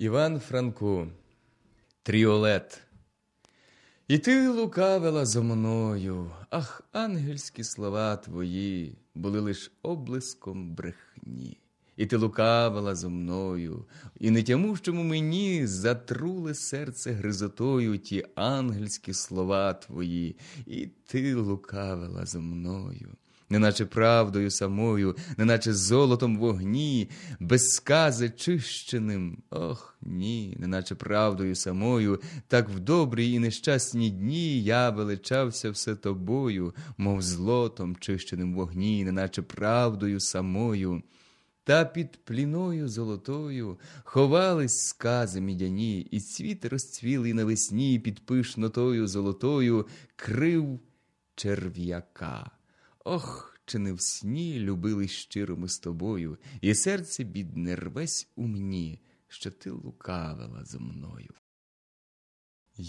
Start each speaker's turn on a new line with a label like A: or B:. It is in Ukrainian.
A: Іван Франко, Тріолет. І ти лукавила зо мною, ах, ангельські слова твої були лиш облиском брехні. І ти лукавила зо мною, і нетямущому мені затрули серце гризотою ті ангельські слова твої, і ти лукавила зо мною неначе правдою самою, неначе золотом вогні, без скази чищеним. Ох, ні, неначе правдою самою, так в добрі і нещасні дні я величався все тобою, мов злотом чищеним вогні, неначе правдою самою. Та під пліною золотою ховались скази мідяні, і цвіт розцвілий навесні під пишнотою золотою крив черв'яка. Ох, чи не в сні любили щиро ми з тобою, і серце бідне рвесь у мені, що ти лукавила зо мною.